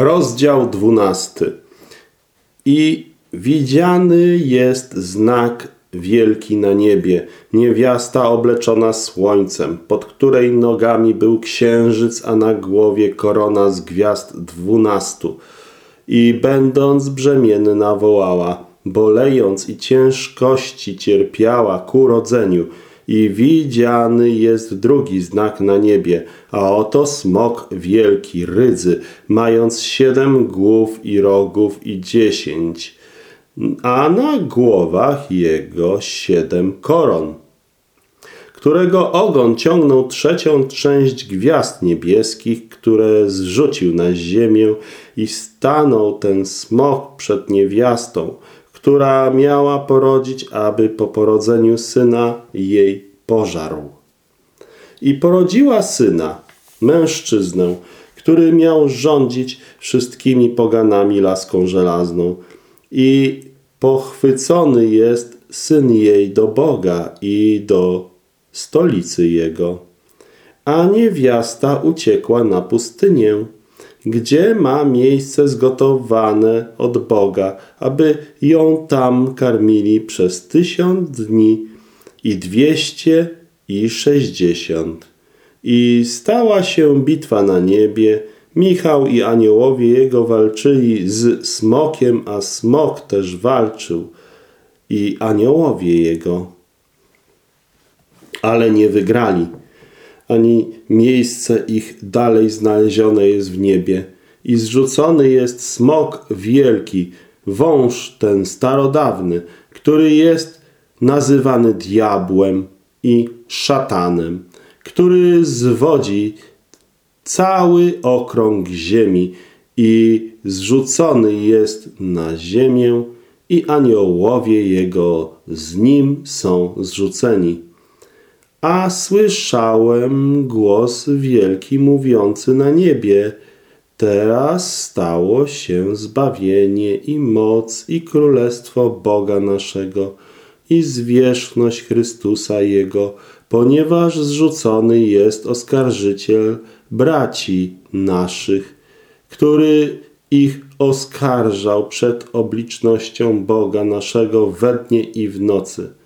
Rozdział dwunasty. I widziany jest znak wielki na niebie, niewiasta obleczona słońcem, pod której nogami był księżyc, a na głowie korona z gwiazd dwunastu. I będąc brzemienna wołała, bolejąc i ciężkości cierpiała ku rodzeniu – i widziany jest drugi znak na niebie, a oto smok wielki, rydzy, mając siedem głów i rogów i dziesięć, a na głowach jego siedem koron którego ogon ciągnął trzecią część gwiazd niebieskich, które zrzucił na ziemię i stanął ten smok przed niewiastą, która miała porodzić, aby po porodzeniu syna jej pożarł. I porodziła syna, mężczyznę, który miał rządzić wszystkimi poganami laską żelazną. I pochwycony jest syn jej do Boga i do stolicy jego. A niewiasta uciekła na pustynię gdzie ma miejsce zgotowane od Boga, aby ją tam karmili przez tysiąc dni i dwieście i sześćdziesiąt. I stała się bitwa na niebie, Michał i aniołowie jego walczyli z smokiem, a smok też walczył i aniołowie jego, ale nie wygrali ani miejsce ich dalej znalezione jest w niebie. I zrzucony jest smok wielki, wąż ten starodawny, który jest nazywany diabłem i szatanem, który zwodzi cały okrąg ziemi i zrzucony jest na ziemię i aniołowie jego z nim są zrzuceni. A słyszałem głos wielki mówiący na niebie, teraz stało się zbawienie i moc i królestwo Boga naszego i zwierzchność Chrystusa Jego, ponieważ zrzucony jest oskarżyciel braci naszych, który ich oskarżał przed oblicznością Boga naszego we dnie i w nocy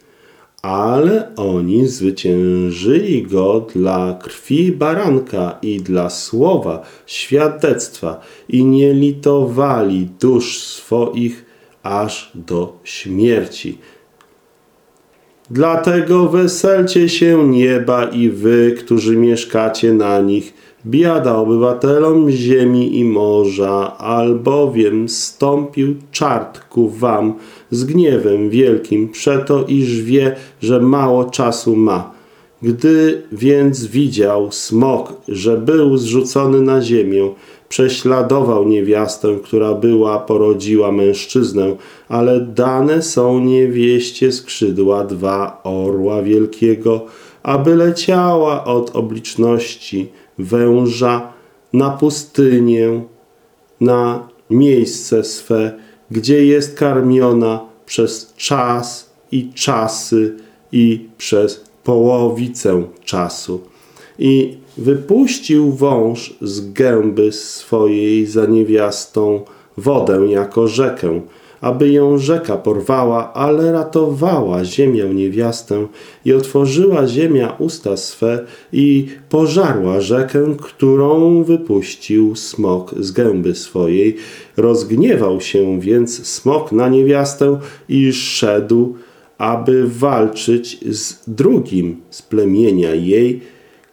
ale oni zwyciężyli go dla krwi baranka i dla słowa świadectwa i nie litowali dusz swoich aż do śmierci. Dlatego weselcie się nieba i wy, którzy mieszkacie na nich, biada obywatelom ziemi i morza, albowiem stąpił czart ku wam z gniewem wielkim, przeto iż wie, że mało czasu ma. Gdy więc widział smok, że był zrzucony na ziemię, prześladował niewiastę, która była, porodziła mężczyznę, ale dane są niewieście skrzydła dwa orła wielkiego, aby leciała od obliczności węża na pustynię, na miejsce swe, gdzie jest karmiona przez czas i czasy i przez połowicę czasu. I wypuścił wąż z gęby swojej za niewiastą wodę jako rzekę, aby ją rzeka porwała, ale ratowała ziemię niewiastę i otworzyła ziemia usta swe i pożarła rzekę, którą wypuścił smok z gęby swojej. Rozgniewał się więc smok na niewiastę i szedł, aby walczyć z drugim z plemienia jej,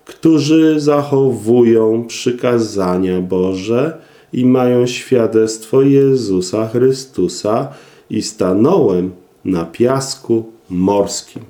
którzy zachowują przykazania Boże, i mają świadectwo Jezusa Chrystusa i stanąłem na piasku morskim.